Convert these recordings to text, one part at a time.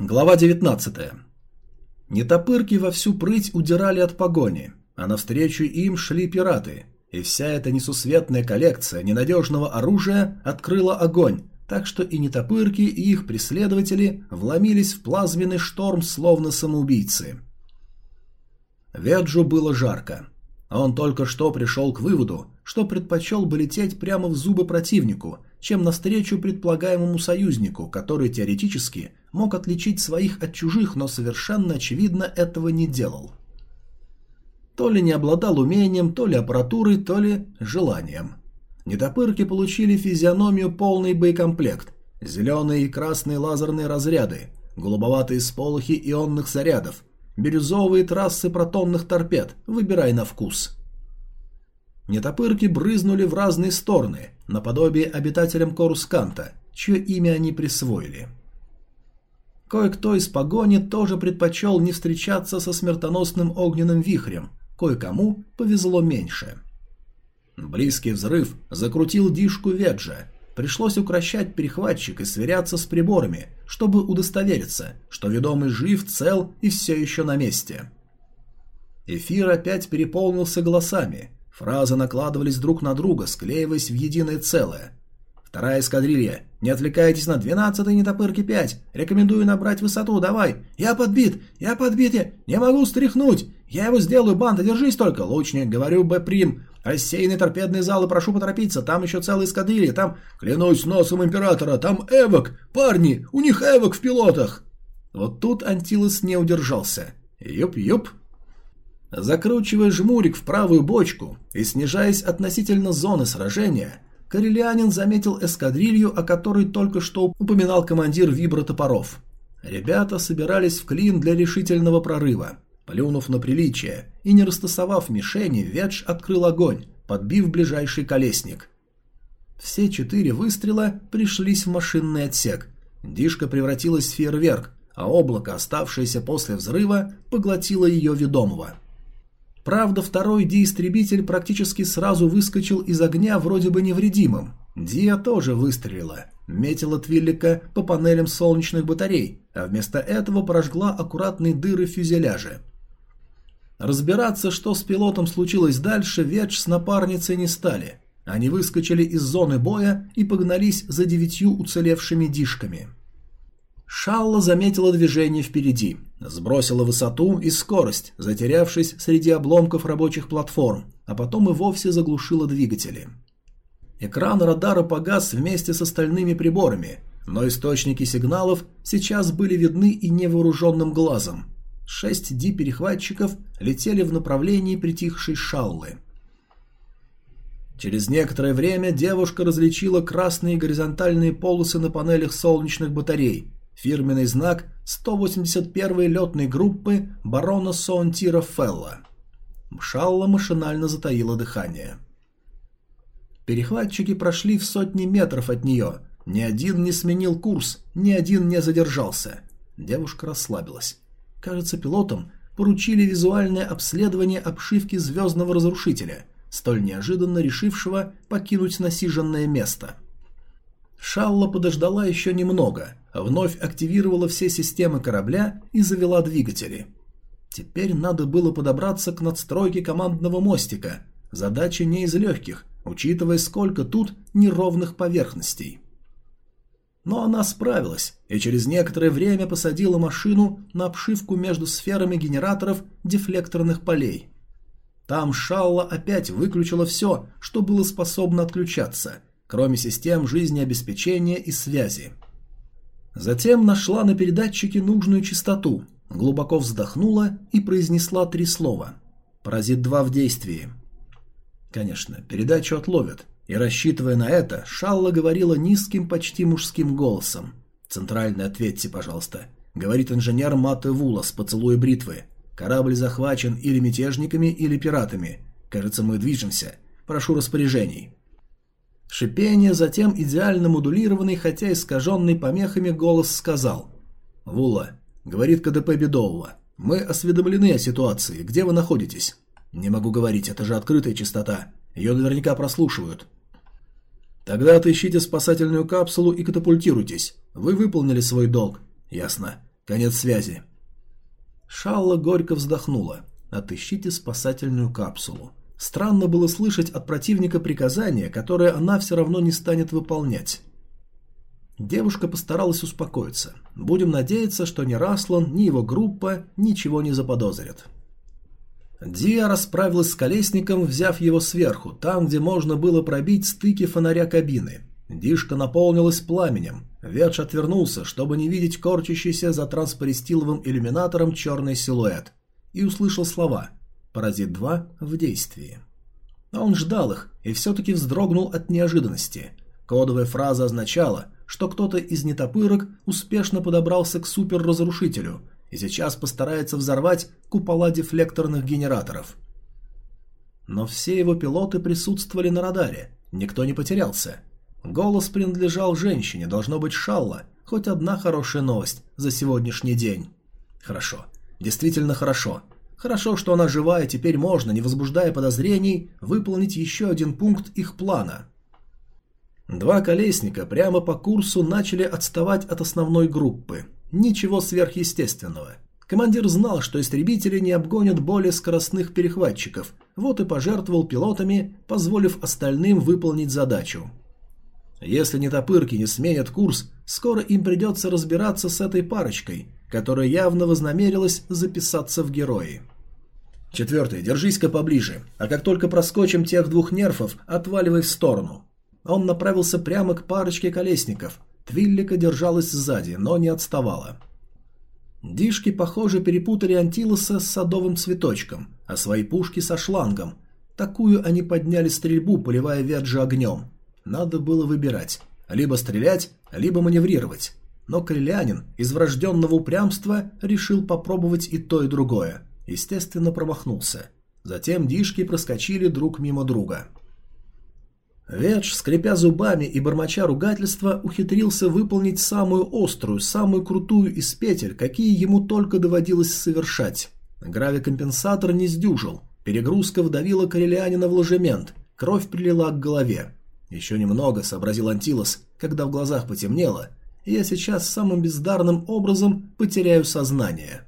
Глава 19. Нетопырки во всю прыть удирали от погони, а навстречу им шли пираты, и вся эта несусветная коллекция ненадежного оружия открыла огонь, так что и нетопырки, и их преследователи вломились в плазменный шторм, словно самоубийцы. Веджу было жарко. Он только что пришел к выводу, что предпочел бы лететь прямо в зубы противнику, чем навстречу предполагаемому союзнику, который теоретически мог отличить своих от чужих, но совершенно очевидно этого не делал. То ли не обладал умением, то ли аппаратурой, то ли желанием. Нетопырки получили физиономию полный боекомплект. Зеленые и красные лазерные разряды, голубоватые сполохи ионных зарядов, бирюзовые трассы протонных торпед, выбирай на вкус. Нетопырки брызнули в разные стороны, наподобие обитателям Корусканта, чье имя они присвоили. Кое-кто из погони тоже предпочел не встречаться со смертоносным огненным вихрем, кое-кому повезло меньше. Близкий взрыв закрутил дишку Веджа. Пришлось укращать перехватчик и сверяться с приборами, чтобы удостовериться, что ведомый жив, цел и все еще на месте. Эфир опять переполнился голосами. Фразы накладывались друг на друга, склеиваясь в единое целое. Вторая эскадрилья. Не отвлекайтесь на 12-й нетопырки 5. Рекомендую набрать высоту, давай. Я подбит, я подбит, я не могу стряхнуть. Я его сделаю, банда, держись только. Лучник, говорю, Б-прим. Рассеянные торпедные залы, прошу поторопиться, там еще целая эскадрилья, там... Клянусь носом Императора, там Эвок! Парни, у них Эвок в пилотах!» Вот тут Антилос не удержался. Юп-юп. Закручивая жмурик в правую бочку и снижаясь относительно зоны сражения, Карелианин заметил эскадрилью, о которой только что упоминал командир вибротопоров. Ребята собирались в клин для решительного прорыва. Плюнув на приличие и не растасовав мишени, Ведж открыл огонь, подбив ближайший колесник. Все четыре выстрела пришлись в машинный отсек. Дишка превратилась в фейерверк, а облако, оставшееся после взрыва, поглотило ее ведомого. Правда, второй Ди-истребитель практически сразу выскочил из огня вроде бы невредимым. Диа тоже выстрелила, метила Твиллика по панелям солнечных батарей, а вместо этого прожгла аккуратные дыры в фюзеляже. Разбираться, что с пилотом случилось дальше, Ведж с напарницей не стали. Они выскочили из зоны боя и погнались за девятью уцелевшими дишками. Шалла заметила движение впереди, сбросила высоту и скорость, затерявшись среди обломков рабочих платформ, а потом и вовсе заглушила двигатели. Экран радара погас вместе с остальными приборами, но источники сигналов сейчас были видны и невооруженным глазом. Шесть Ди-перехватчиков летели в направлении притихшей шаллы. Через некоторое время девушка различила красные горизонтальные полосы на панелях солнечных батарей, фирменный знак 181-й летной группы барона Соонтира Фелла. Шалла машинально затаила дыхание. Перехватчики прошли в сотни метров от нее. Ни один не сменил курс, ни один не задержался. Девушка расслабилась. Кажется, пилотам поручили визуальное обследование обшивки звездного разрушителя, столь неожиданно решившего покинуть насиженное место. Шалла подождала еще немного, вновь активировала все системы корабля и завела двигатели. Теперь надо было подобраться к надстройке командного мостика. Задача не из легких, учитывая, сколько тут неровных поверхностей. Но она справилась и через некоторое время посадила машину на обшивку между сферами генераторов дефлекторных полей. Там Шалла опять выключила все, что было способно отключаться, кроме систем жизнеобеспечения и связи. Затем нашла на передатчике нужную частоту, глубоко вздохнула и произнесла три слова. «Паразит-2 в действии». Конечно, передачу отловят, и рассчитывая на это, Шалла говорила низким, почти мужским голосом. «Центральный, ответьте, пожалуйста», — говорит инженер Маты Вула поцелуя бритвы. «Корабль захвачен или мятежниками, или пиратами. Кажется, мы движемся. Прошу распоряжений». Шипение, затем идеально модулированный, хотя искаженный помехами голос сказал. «Вула, — говорит КДП Бедового, — мы осведомлены о ситуации. Где вы находитесь?» «Не могу говорить, это же открытая частота. Ее наверняка прослушивают. Тогда отыщите спасательную капсулу и катапультируйтесь. Вы выполнили свой долг. Ясно. Конец связи. Шалла горько вздохнула. Отыщите спасательную капсулу. Странно было слышать от противника приказание, которое она все равно не станет выполнять. Девушка постаралась успокоиться. Будем надеяться, что ни Раслан, ни его группа ничего не заподозрят. Диа расправилась с колесником, взяв его сверху, там, где можно было пробить стыки фонаря кабины. Дишка наполнилась пламенем. Ветш отвернулся, чтобы не видеть корчащийся за транспористиловым иллюминатором черный силуэт. И услышал слова «Паразит-2 в действии». Он ждал их и все-таки вздрогнул от неожиданности. Кодовая фраза означала, что кто-то из нетопырок успешно подобрался к суперразрушителю и сейчас постарается взорвать купола дефлекторных генераторов. Но все его пилоты присутствовали на радаре, никто не потерялся. Голос принадлежал женщине, должно быть Шалла, хоть одна хорошая новость за сегодняшний день. Хорошо, действительно хорошо. Хорошо, что она жива, и теперь можно, не возбуждая подозрений, выполнить еще один пункт их плана. Два колесника прямо по курсу начали отставать от основной группы. Ничего сверхъестественного. Командир знал, что истребители не обгонят более скоростных перехватчиков, вот и пожертвовал пилотами, позволив остальным выполнить задачу. Если нетопырки не сменят курс, скоро им придется разбираться с этой парочкой, которая явно вознамерилась записаться в герои. Четвертый, держись-ка поближе, а как только проскочим тех двух нерфов, отваливай в сторону. Он направился прямо к парочке колесников. Твиллика держалась сзади, но не отставала. Дишки, похоже, перепутали антилоса с садовым цветочком, а свои пушки со шлангом. Такую они подняли стрельбу, поливая Верджи огнем. Надо было выбирать. Либо стрелять, либо маневрировать. Но Крилянин из врожденного упрямства решил попробовать и то, и другое. Естественно, промахнулся. Затем дишки проскочили друг мимо друга. Ведж, скрипя зубами и бормоча ругательства, ухитрился выполнить самую острую, самую крутую из петель, какие ему только доводилось совершать. Гравикомпенсатор не сдюжил. Перегрузка вдавила Корелианина в ложемент. Кровь прилила к голове. «Еще немного», — сообразил Антилос, когда в глазах потемнело, я сейчас самым бездарным образом потеряю сознание.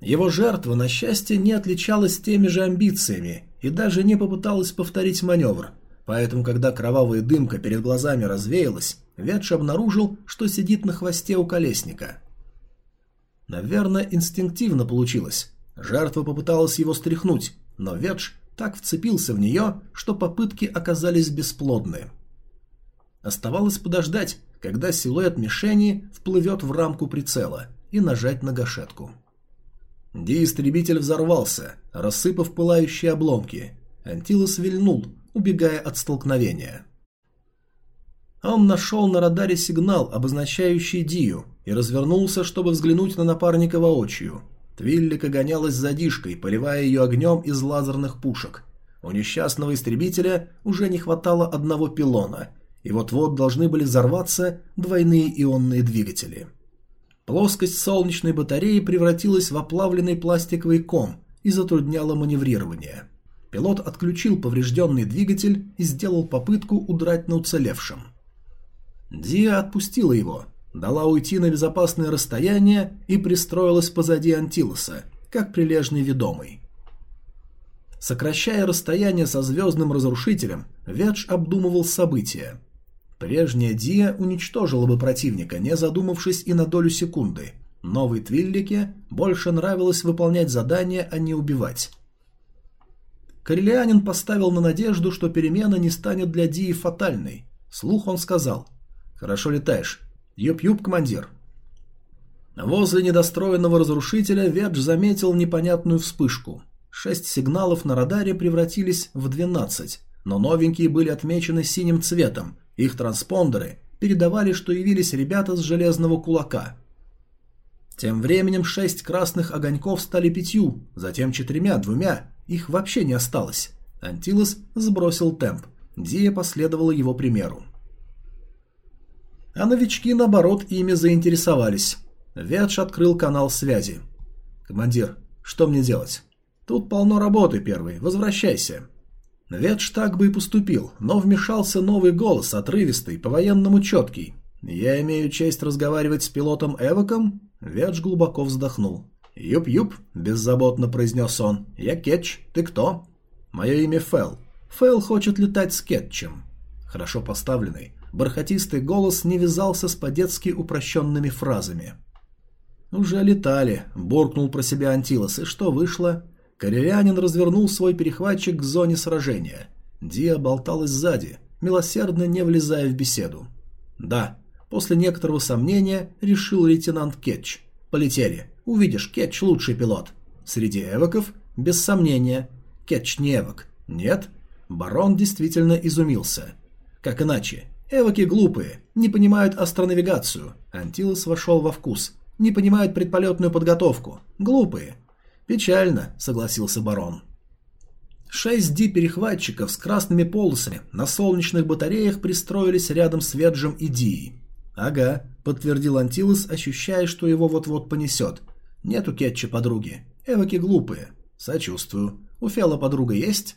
Его жертва, на счастье, не отличалась теми же амбициями и даже не попыталась повторить маневр, поэтому, когда кровавая дымка перед глазами развеялась, Ветш обнаружил, что сидит на хвосте у колесника. Наверное, инстинктивно получилось. Жертва попыталась его стряхнуть, но Ветш так вцепился в нее, что попытки оказались бесплодны. Оставалось подождать, когда силуэт мишени вплывет в рамку прицела, и нажать на гашетку. Ди-истребитель взорвался, рассыпав пылающие обломки. Антилос вильнул, убегая от столкновения. Он нашел на радаре сигнал, обозначающий Дию, и развернулся, чтобы взглянуть на напарника воочию. Твиллика гонялась за Дишкой, поливая ее огнем из лазерных пушек. У несчастного истребителя уже не хватало одного пилона, и вот-вот должны были взорваться двойные ионные двигатели. Плоскость солнечной батареи превратилась в оплавленный пластиковый ком и затрудняла маневрирование. Пилот отключил поврежденный двигатель и сделал попытку удрать на уцелевшем. Диа отпустила его, дала уйти на безопасное расстояние и пристроилась позади Антилоса, как прилежный ведомый. Сокращая расстояние со звездным разрушителем, Ведж обдумывал события. Прежняя Дия уничтожила бы противника, не задумавшись и на долю секунды. Новой Твиллике больше нравилось выполнять задания, а не убивать. Корелианин поставил на надежду, что перемена не станет для Дии фатальной. Слух он сказал «Хорошо летаешь, «Юп-юп, командир». Возле недостроенного разрушителя Ведж заметил непонятную вспышку. Шесть сигналов на радаре превратились в двенадцать, но новенькие были отмечены синим цветом, их транспондеры передавали, что явились ребята с железного кулака. Тем временем шесть красных огоньков стали пятью, затем четырьмя, двумя, их вообще не осталось. Антилос сбросил темп, Дия последовала его примеру. А новички, наоборот, ими заинтересовались. Ветш открыл канал связи. «Командир, что мне делать?» «Тут полно работы, первый. Возвращайся». Ветш так бы и поступил, но вмешался новый голос, отрывистый, по-военному четкий. «Я имею честь разговаривать с пилотом Эвоком?» Ведж глубоко вздохнул. «Юп-юп», — беззаботно произнес он. «Я Кетч. Ты кто?» «Мое имя Фэл. Фэл хочет летать с Кетчем». Хорошо поставленный, бархатистый голос не вязался с по-детски упрощенными фразами. «Уже летали», — буркнул про себя Антилос, и что вышло? Корелянин развернул свой перехватчик к зоне сражения. Диа болталась сзади, милосердно не влезая в беседу. «Да», — после некоторого сомнения решил лейтенант Кетч. «Полетели. Увидишь, Кетч лучший пилот». Среди эвоков, без сомнения. Кетч не эвок. Нет? Барон действительно изумился. Как иначе? Эвоки глупые, не понимают астронавигацию. Антилос вошел во вкус. Не понимают предполетную подготовку. Глупые. Печально, согласился барон. 6D-перехватчиков с красными полосами на солнечных батареях пристроились рядом с Веджем и Дией. «Ага», — подтвердил Антилос, ощущая, что его вот-вот понесет. «Нет у Кетча подруги. Эвоки глупые. Сочувствую. У Фела подруга есть?»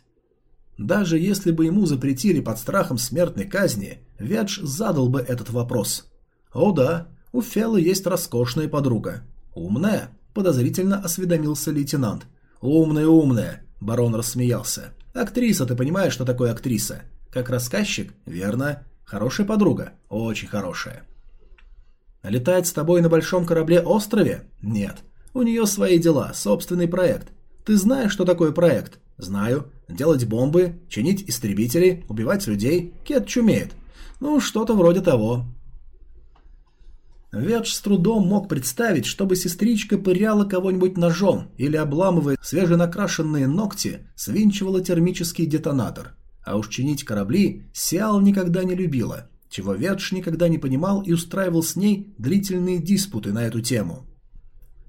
Даже если бы ему запретили под страхом смертной казни, Ведж задал бы этот вопрос. «О да, у Фелла есть роскошная подруга. Умная?» – подозрительно осведомился лейтенант. «Умная, умная!» – барон рассмеялся. «Актриса, ты понимаешь, что такое актриса? Как рассказчик? Верно. Хорошая подруга? Очень хорошая». «Летать с тобой на большом корабле-острове? Нет. У нее свои дела, собственный проект. Ты знаешь, что такое проект? Знаю. Делать бомбы, чинить истребители, убивать людей. Кет чумеет. Ну, что-то вроде того. Ведж с трудом мог представить, чтобы сестричка пыряла кого-нибудь ножом или, обламывая свеженакрашенные ногти, свинчивала термический детонатор. А уж чинить корабли Сиал никогда не любила, чего Ведж никогда не понимал и устраивал с ней длительные диспуты на эту тему.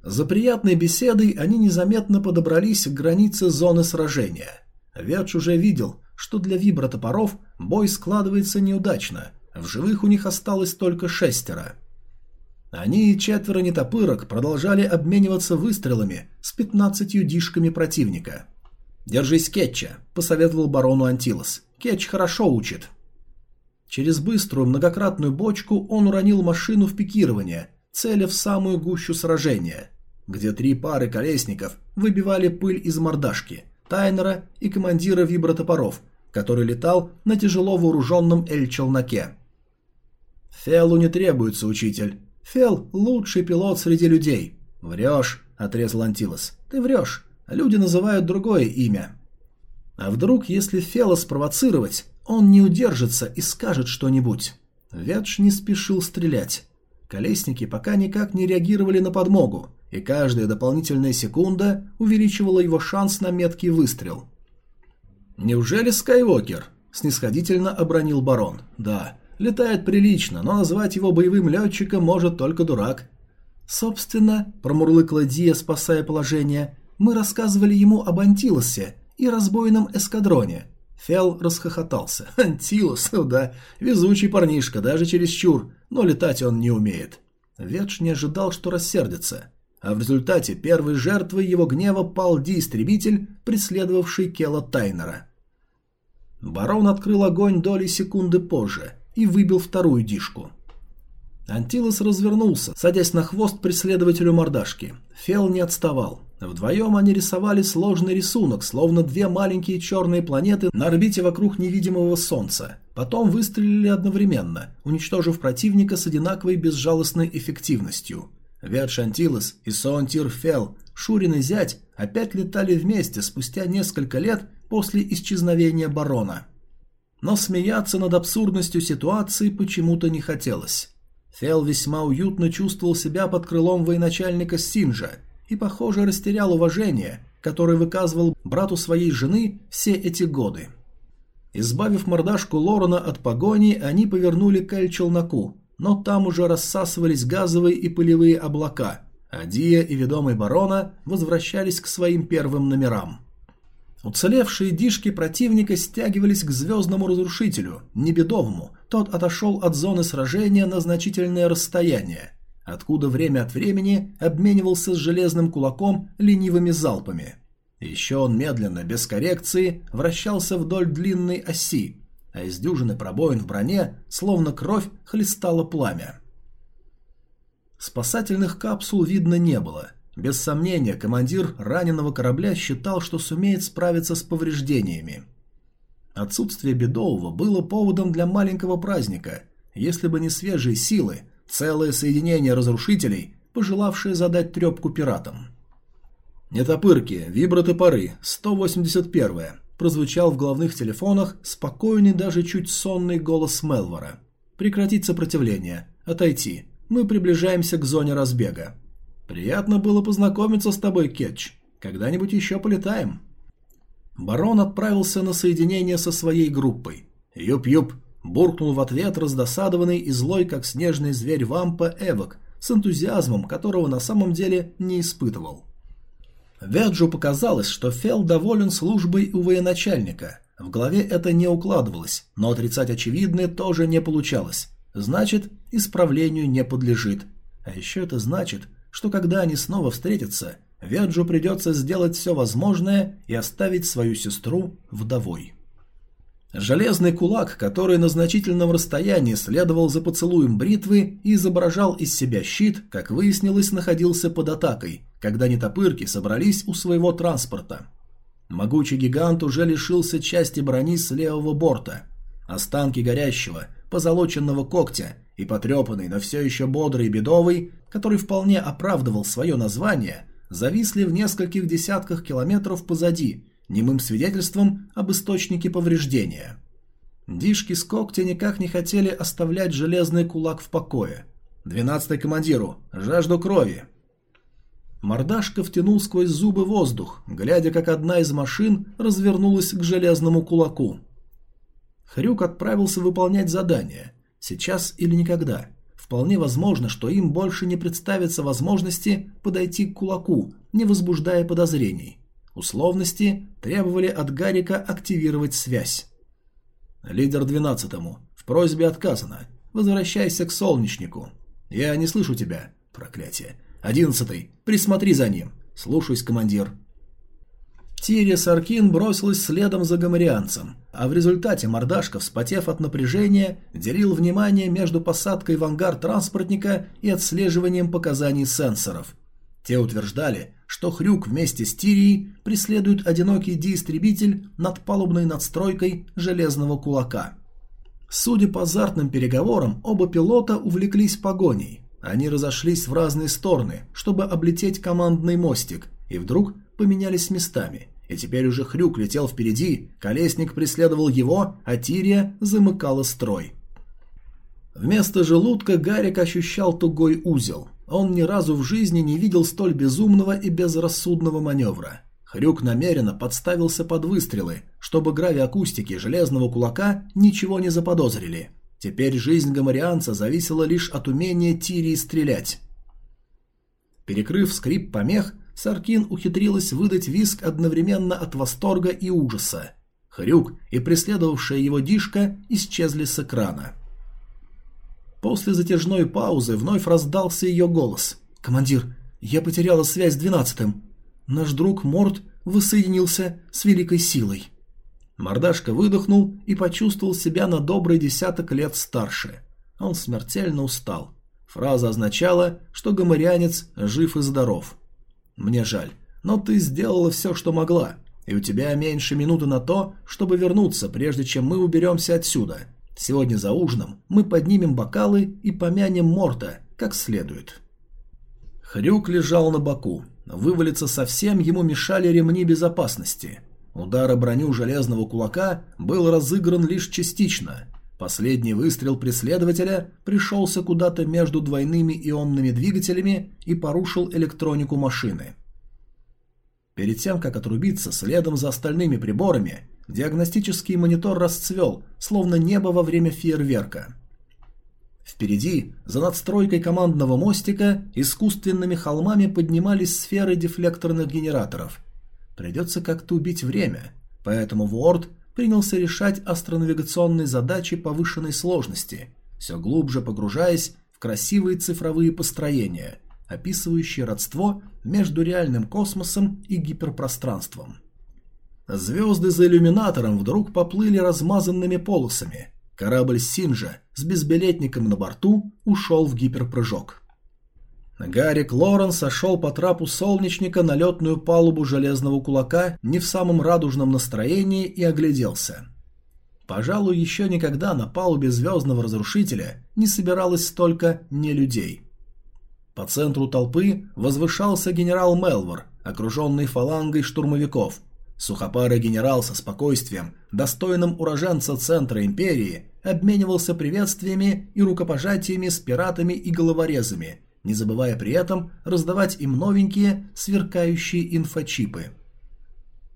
За приятной беседой они незаметно подобрались к границе зоны сражения. Ведж уже видел, что для вибротопоров бой складывается неудачно, в живых у них осталось только шестеро. Они четверо нетопырок продолжали обмениваться выстрелами с пятнадцатью дишками противника. «Держись Кетча», – посоветовал барону Антилос. «Кетч хорошо учит». Через быструю многократную бочку он уронил машину в пикирование, целя в самую гущу сражения, где три пары колесников выбивали пыль из мордашки, Тайнера и командира вибротопоров, который летал на тяжело вооруженном Эль-челноке. «Фелу не требуется учитель. Фел – лучший пилот среди людей». «Врешь», – отрезал Антилос. «Ты врешь. Люди называют другое имя». А вдруг, если Фела спровоцировать, он не удержится и скажет что-нибудь? Ветш не спешил стрелять. Колесники пока никак не реагировали на подмогу, и каждая дополнительная секунда увеличивала его шанс на меткий выстрел. «Неужели Скайуокер?» – снисходительно обронил барон. «Да, летает прилично, но назвать его боевым летчиком может только дурак». «Собственно», – промурлыкла Дия, спасая положение, – «мы рассказывали ему об Антилосе и разбойном эскадроне». Фел расхохотался. «Антилос, ну да, везучий парнишка, даже чересчур, но летать он не умеет». Ветш не ожидал, что рассердится а в результате первой жертвой его гнева пал Ди-истребитель, преследовавший Кела Тайнера. Барон открыл огонь доли секунды позже и выбил вторую дишку. Антилос развернулся, садясь на хвост преследователю мордашки. Фел не отставал. Вдвоем они рисовали сложный рисунок, словно две маленькие черные планеты на орбите вокруг невидимого Солнца. Потом выстрелили одновременно, уничтожив противника с одинаковой безжалостной эффективностью – Вет Антилос и Соонтир Фел, Шурин и зять, опять летали вместе спустя несколько лет после исчезновения барона. Но смеяться над абсурдностью ситуации почему-то не хотелось. Фел весьма уютно чувствовал себя под крылом военачальника Синжа и, похоже, растерял уважение, которое выказывал брату своей жены все эти годы. Избавив мордашку Лорена от погони, они повернули к Эль-Челноку, но там уже рассасывались газовые и пылевые облака, а Дия и ведомый барона возвращались к своим первым номерам. Уцелевшие дишки противника стягивались к звездному разрушителю, Небедовому, тот отошел от зоны сражения на значительное расстояние, откуда время от времени обменивался с железным кулаком ленивыми залпами. Еще он медленно, без коррекции, вращался вдоль длинной оси, а из дюжины пробоин в броне, словно кровь, хлестало пламя. Спасательных капсул видно не было. Без сомнения, командир раненого корабля считал, что сумеет справиться с повреждениями. Отсутствие Бедового было поводом для маленького праздника. Если бы не свежие силы, целое соединение разрушителей, пожелавшее задать трепку пиратам. «Нетопырки, вибротопоры, 181 прозвучал в головных телефонах спокойный, даже чуть сонный голос Мелвора. «Прекратить сопротивление. Отойти. Мы приближаемся к зоне разбега». «Приятно было познакомиться с тобой, Кетч. Когда-нибудь еще полетаем». Барон отправился на соединение со своей группой. «Юп-юп!» – буркнул в ответ раздосадованный и злой, как снежный зверь вампа Эвок, с энтузиазмом, которого на самом деле не испытывал. Веджу показалось, что Фел доволен службой у военачальника. В голове это не укладывалось, но отрицать очевидное тоже не получалось. Значит, исправлению не подлежит. А еще это значит, что когда они снова встретятся, Веджу придется сделать все возможное и оставить свою сестру вдовой. Железный кулак, который на значительном расстоянии следовал за поцелуем бритвы и изображал из себя щит, как выяснилось, находился под атакой, когда нетопырки собрались у своего транспорта. Могучий гигант уже лишился части брони с левого борта. Останки горящего, позолоченного когтя и потрепанный, но все еще бодрый бедовый, который вполне оправдывал свое название, зависли в нескольких десятках километров позади, немым свидетельством об источнике повреждения. Дишки с когтя никак не хотели оставлять железный кулак в покое. «Двенадцатый командиру! Жажду крови!» Мордашка втянул сквозь зубы воздух, глядя, как одна из машин развернулась к железному кулаку. Хрюк отправился выполнять задание. Сейчас или никогда. Вполне возможно, что им больше не представится возможности подойти к кулаку, не возбуждая подозрений. Условности требовали от Гарика активировать связь. Лидер двенадцатому. В просьбе отказано. Возвращайся к солнечнику. Я не слышу тебя. Проклятие. Одиннадцатый. Присмотри за ним. Слушаюсь, командир. Тирия Саркин бросилась следом за гоморианцем, а в результате мордашка, вспотев от напряжения, делил внимание между посадкой в ангар транспортника и отслеживанием показаний сенсоров. Те утверждали, что Хрюк вместе с Тирией преследует одинокий диистребитель над палубной надстройкой железного кулака. Судя по азартным переговорам, оба пилота увлеклись погоней. Они разошлись в разные стороны, чтобы облететь командный мостик, и вдруг поменялись местами. И теперь уже Хрюк летел впереди, Колесник преследовал его, а Тирия замыкала строй. Вместо желудка Гарик ощущал тугой узел. Он ни разу в жизни не видел столь безумного и безрассудного маневра. Хрюк намеренно подставился под выстрелы, чтобы гравиакустики железного кулака ничего не заподозрили. Теперь жизнь гоморианца зависела лишь от умения Тирии стрелять. Перекрыв скрип помех, Саркин ухитрилась выдать виск одновременно от восторга и ужаса. Хрюк и преследовавшая его Дишка исчезли с экрана. После затяжной паузы вновь раздался ее голос. «Командир, я потеряла связь с двенадцатым. Наш друг Морд воссоединился с великой силой». Мордашка выдохнул и почувствовал себя на добрый десяток лет старше. Он смертельно устал. Фраза означала, что гоморянец жив и здоров. «Мне жаль, но ты сделала все, что могла, и у тебя меньше минуты на то, чтобы вернуться, прежде чем мы уберемся отсюда. Сегодня за ужином мы поднимем бокалы и помянем Морта как следует. Хрюк лежал на боку. Вывалиться совсем ему мешали ремни безопасности. Удар о броню железного кулака был разыгран лишь частично. Последний выстрел преследователя пришелся куда-то между двойными ионными двигателями и порушил электронику машины. Перед тем, как отрубиться следом за остальными приборами, Диагностический монитор расцвел, словно небо во время фейерверка. Впереди, за надстройкой командного мостика, искусственными холмами поднимались сферы дефлекторных генераторов. Придется как-то убить время, поэтому Ворд принялся решать астронавигационные задачи повышенной сложности, все глубже погружаясь в красивые цифровые построения, описывающие родство между реальным космосом и гиперпространством. Звезды за иллюминатором вдруг поплыли размазанными полосами. Корабль Синжа с безбилетником на борту ушел в гиперпрыжок. Гарик Лорен сошел по трапу солнечника на летную палубу железного кулака не в самом радужном настроении и огляделся. Пожалуй, еще никогда на палубе звездного разрушителя не собиралось столько не людей. По центру толпы возвышался генерал Мелвор, окруженный фалангой штурмовиков. Сухопарый генерал со спокойствием, достойным уроженца центра империи, обменивался приветствиями и рукопожатиями с пиратами и головорезами, не забывая при этом раздавать им новенькие, сверкающие инфочипы.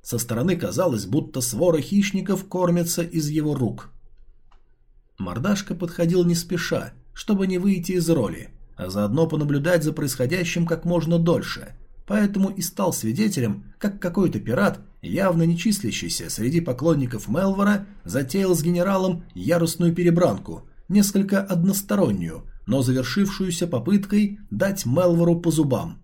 Со стороны казалось, будто свора хищников кормятся из его рук. Мордашка подходил не спеша, чтобы не выйти из роли, а заодно понаблюдать за происходящим как можно дольше, поэтому и стал свидетелем, как какой-то пират, явно не числящийся среди поклонников Мелвора, затеял с генералом яростную перебранку, несколько одностороннюю, но завершившуюся попыткой дать Мелвору по зубам.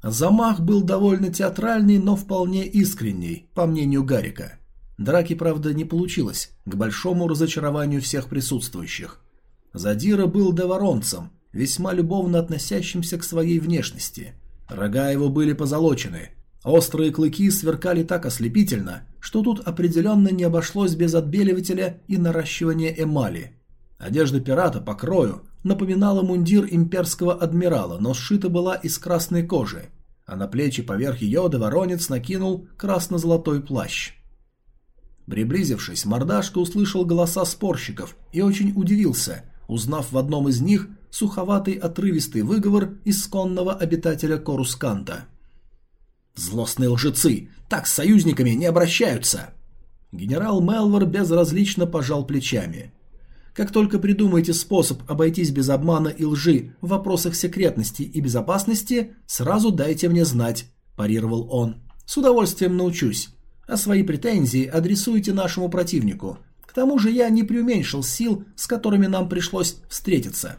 Замах был довольно театральный, но вполне искренний, по мнению Гарика. Драки, правда, не получилось, к большому разочарованию всех присутствующих. Задира был деворонцем, весьма любовно относящимся к своей внешности. Рога его были позолочены, острые клыки сверкали так ослепительно, что тут определенно не обошлось без отбеливателя и наращивания эмали. Одежда пирата по крою напоминала мундир имперского адмирала, но сшита была из красной кожи, а на плечи поверх ее Деворонец накинул красно-золотой плащ. Приблизившись, мордашка услышал голоса спорщиков и очень удивился, узнав в одном из них суховатый отрывистый выговор исконного обитателя Корусканта. «Злостные лжецы! Так с союзниками не обращаются!» Генерал Мелвор безразлично пожал плечами. Как только придумаете способ обойтись без обмана и лжи в вопросах секретности и безопасности, сразу дайте мне знать», – парировал он. «С удовольствием научусь. А свои претензии адресуйте нашему противнику. К тому же я не преуменьшил сил, с которыми нам пришлось встретиться».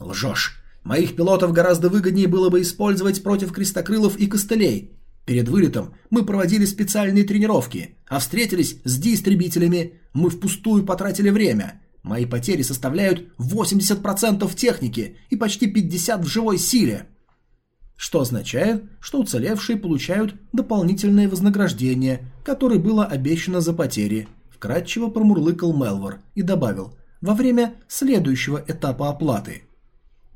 «Лжешь. Моих пилотов гораздо выгоднее было бы использовать против крестокрылов и костылей. Перед вылетом мы проводили специальные тренировки, а встретились с D-истребителями. Мы впустую потратили время. Мои потери составляют 80% техники и почти 50% в живой силе. Что означает, что уцелевшие получают дополнительное вознаграждение, которое было обещано за потери. Вкратчиво промурлыкал Мелвор и добавил «во время следующего этапа оплаты».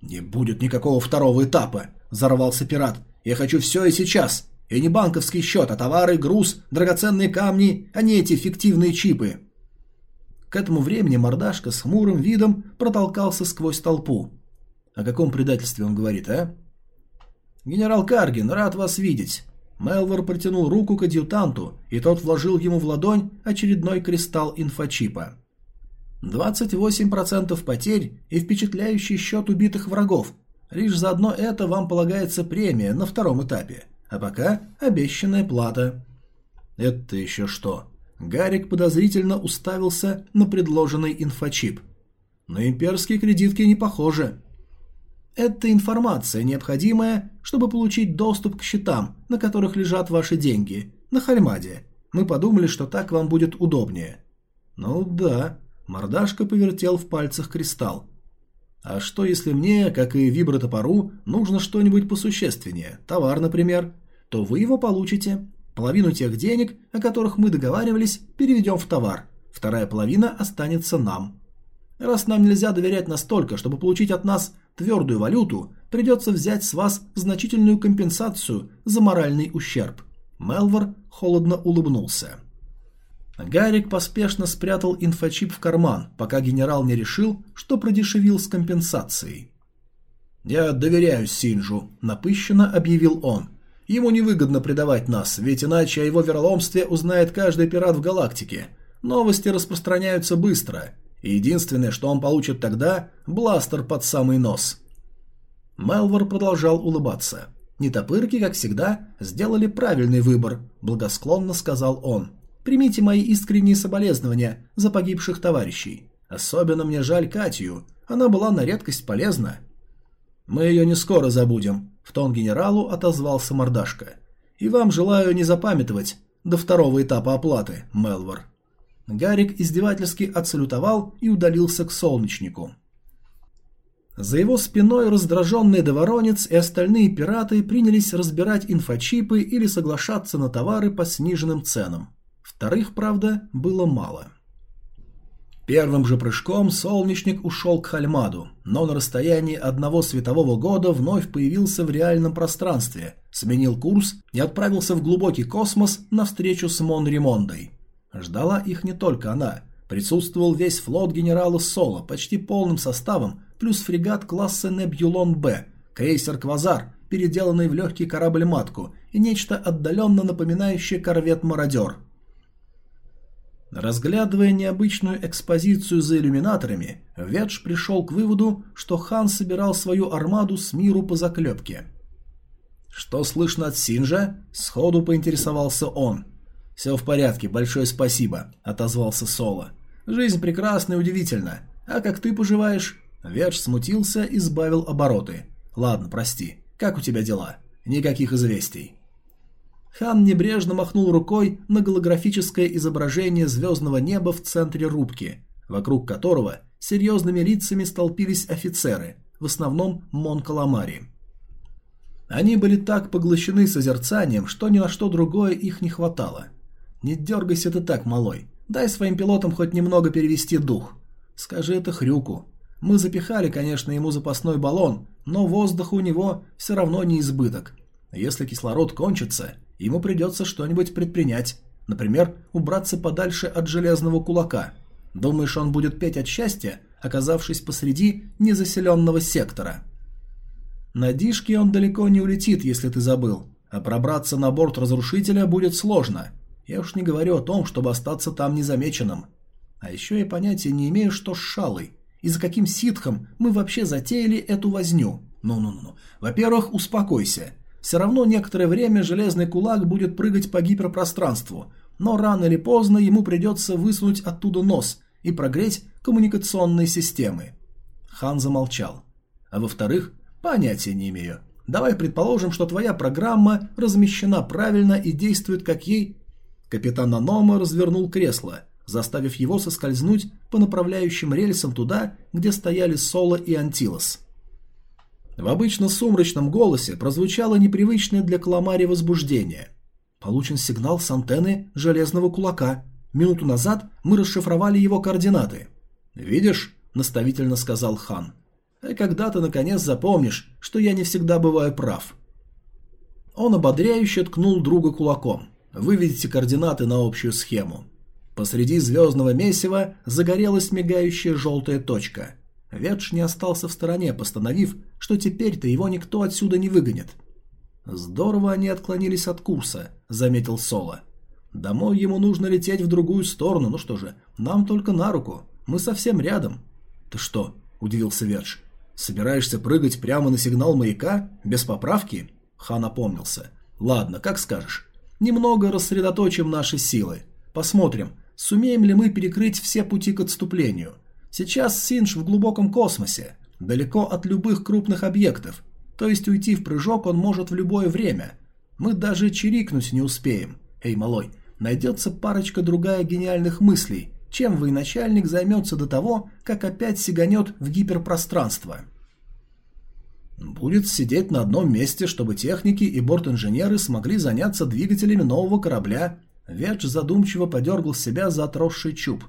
«Не будет никакого второго этапа», – взорвался пират. «Я хочу все и сейчас. И не банковский счет, а товары, груз, драгоценные камни, а не эти фиктивные чипы». К этому времени мордашка с хмурым видом протолкался сквозь толпу. О каком предательстве он говорит, а? «Генерал Каргин, рад вас видеть!» Мелвор протянул руку к адъютанту, и тот вложил ему в ладонь очередной кристалл инфочипа. 28% потерь и впечатляющий счет убитых врагов. Лишь за одно это вам полагается премия на втором этапе. А пока обещанная плата. Это еще что? Гарик подозрительно уставился на предложенный инфочип. На имперские кредитки не похоже. Это информация, необходимая, чтобы получить доступ к счетам, на которых лежат ваши деньги, на Хальмаде. Мы подумали, что так вам будет удобнее. Ну да, Мордашка повертел в пальцах кристалл. А что если мне, как и вибротопору, нужно что-нибудь посущественнее, товар, например, то вы его получите. Половину тех денег, о которых мы договаривались, переведем в товар. Вторая половина останется нам. Раз нам нельзя доверять настолько, чтобы получить от нас твердую валюту, придется взять с вас значительную компенсацию за моральный ущерб. Мелвор холодно улыбнулся. Гарик поспешно спрятал инфочип в карман, пока генерал не решил, что продешевил с компенсацией. «Я доверяю Синджу», — напыщенно объявил он. «Ему невыгодно предавать нас, ведь иначе о его вероломстве узнает каждый пират в галактике. Новости распространяются быстро, и единственное, что он получит тогда – бластер под самый нос». Мелвор продолжал улыбаться. «Нетопырки, как всегда, сделали правильный выбор», – благосклонно сказал он. Примите мои искренние соболезнования за погибших товарищей. Особенно мне жаль Катю, она была на редкость полезна. Мы ее не скоро забудем, в тон генералу отозвался мордашка. И вам желаю не запамятовать до второго этапа оплаты, Мелвор. Гарик издевательски отсалютовал и удалился к солнечнику. За его спиной раздраженный Доворонец и остальные пираты принялись разбирать инфочипы или соглашаться на товары по сниженным ценам. Вторых, правда, было мало. Первым же прыжком солнечник ушел к Хальмаду, но на расстоянии одного светового года вновь появился в реальном пространстве, сменил курс и отправился в глубокий космос на встречу с Мон Римондой. Ждала их не только она. Присутствовал весь флот генерала Соло, почти полным составом, плюс фрегат класса Небюлон-Б, крейсер «Квазар», переделанный в легкий корабль-матку, и нечто отдаленно напоминающее корвет-мародер. Разглядывая необычную экспозицию за иллюминаторами, Ведж пришел к выводу, что хан собирал свою армаду с миру по заклепке. «Что слышно от Синжа?» – сходу поинтересовался он. «Все в порядке, большое спасибо», – отозвался Соло. «Жизнь прекрасна и удивительна. А как ты поживаешь?» Ведж смутился и сбавил обороты. «Ладно, прости. Как у тебя дела? Никаких известий». Хан небрежно махнул рукой на голографическое изображение звездного неба в центре рубки, вокруг которого серьезными лицами столпились офицеры, в основном Мон Каламари. Они были так поглощены созерцанием, что ни на что другое их не хватало. «Не дергайся ты так, малой. Дай своим пилотам хоть немного перевести дух. Скажи это Хрюку. Мы запихали, конечно, ему запасной баллон, но воздуха у него все равно не избыток. Если кислород кончится, ему придется что-нибудь предпринять. Например, убраться подальше от железного кулака. Думаешь, он будет петь от счастья, оказавшись посреди незаселенного сектора? На дишке он далеко не улетит, если ты забыл, а пробраться на борт разрушителя будет сложно. Я уж не говорю о том, чтобы остаться там незамеченным. А еще я понятия не имею, что с шалой – и за каким ситхом мы вообще затеяли эту возню? Ну-ну-ну. Во-первых, успокойся. Все равно некоторое время железный кулак будет прыгать по гиперпространству, но рано или поздно ему придется высунуть оттуда нос и прогреть коммуникационные системы. Хан замолчал. А во-вторых, понятия не имею. Давай предположим, что твоя программа размещена правильно и действует как ей... Капитан Анома развернул кресло – заставив его соскользнуть по направляющим рельсам туда, где стояли Соло и Антилос. В обычно сумрачном голосе прозвучало непривычное для Каламари возбуждение. Получен сигнал с антенны железного кулака. Минуту назад мы расшифровали его координаты. «Видишь?» – наставительно сказал хан. «А когда ты наконец запомнишь, что я не всегда бываю прав?» Он ободряюще ткнул друга кулаком. «Выведите координаты на общую схему». Посреди звездного месива загорелась мигающая желтая точка. Ветш не остался в стороне, постановив, что теперь-то его никто отсюда не выгонит. «Здорово они отклонились от курса», — заметил Соло. «Домой ему нужно лететь в другую сторону, ну что же, нам только на руку, мы совсем рядом». «Ты что?» — удивился Верш. «Собираешься прыгать прямо на сигнал маяка? Без поправки?» Хан опомнился. «Ладно, как скажешь. Немного рассредоточим наши силы. Посмотрим, Сумеем ли мы перекрыть все пути к отступлению? Сейчас Синж в глубоком космосе, далеко от любых крупных объектов, то есть уйти в прыжок он может в любое время. Мы даже чирикнуть не успеем. Эй, малой, найдется парочка другая гениальных мыслей, чем военачальник займется до того, как опять сиганет в гиперпространство. Будет сидеть на одном месте, чтобы техники и бортинженеры смогли заняться двигателями нового корабля Ведж задумчиво подергал себя за отросший чуб.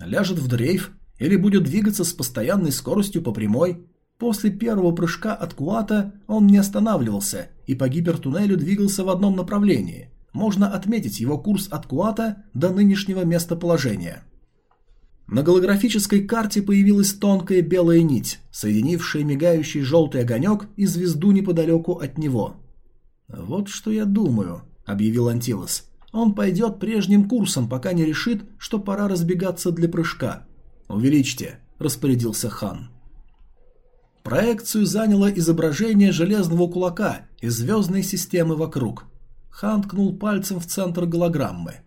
Ляжет в дрейф или будет двигаться с постоянной скоростью по прямой. После первого прыжка от Куата он не останавливался и по гипертуннелю двигался в одном направлении. Можно отметить его курс от Куата до нынешнего местоположения. На голографической карте появилась тонкая белая нить, соединившая мигающий желтый огонек и звезду неподалеку от него. «Вот что я думаю», — объявил Антилос. Он пойдет прежним курсом, пока не решит, что пора разбегаться для прыжка. «Увеличьте», – распорядился хан. Проекцию заняло изображение железного кулака и звездной системы вокруг. Хан ткнул пальцем в центр голограммы.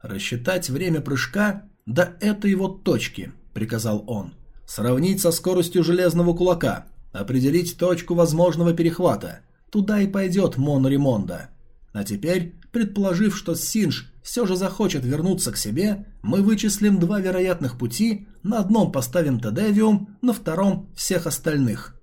«Рассчитать время прыжка до этой вот точки», – приказал он. «Сравнить со скоростью железного кулака, определить точку возможного перехвата. Туда и пойдет Мон Римонда. А теперь, предположив, что Синж все же захочет вернуться к себе, мы вычислим два вероятных пути, на одном поставим Тедевиум, на втором всех остальных.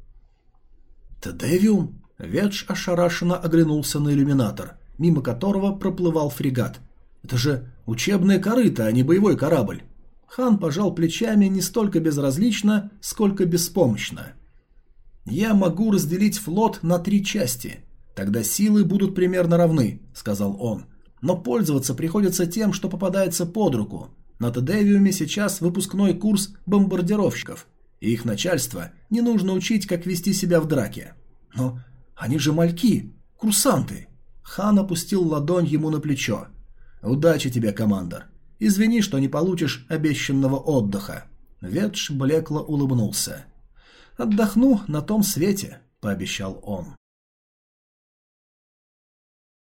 Тедевиум? Ветш ошарашенно оглянулся на иллюминатор, мимо которого проплывал фрегат. Это же учебная корыто, а не боевой корабль. Хан пожал плечами не столько безразлично, сколько беспомощно. «Я могу разделить флот на три части. Тогда силы будут примерно равны», — сказал он. «Но пользоваться приходится тем, что попадается под руку. На Тедевиуме сейчас выпускной курс бомбардировщиков, и их начальство не нужно учить, как вести себя в драке. Но они же мальки, курсанты». Хан опустил ладонь ему на плечо. «Удачи тебе, командор. Извини, что не получишь обещанного отдыха». Ветш блекло улыбнулся. «Отдохну на том свете», — пообещал он.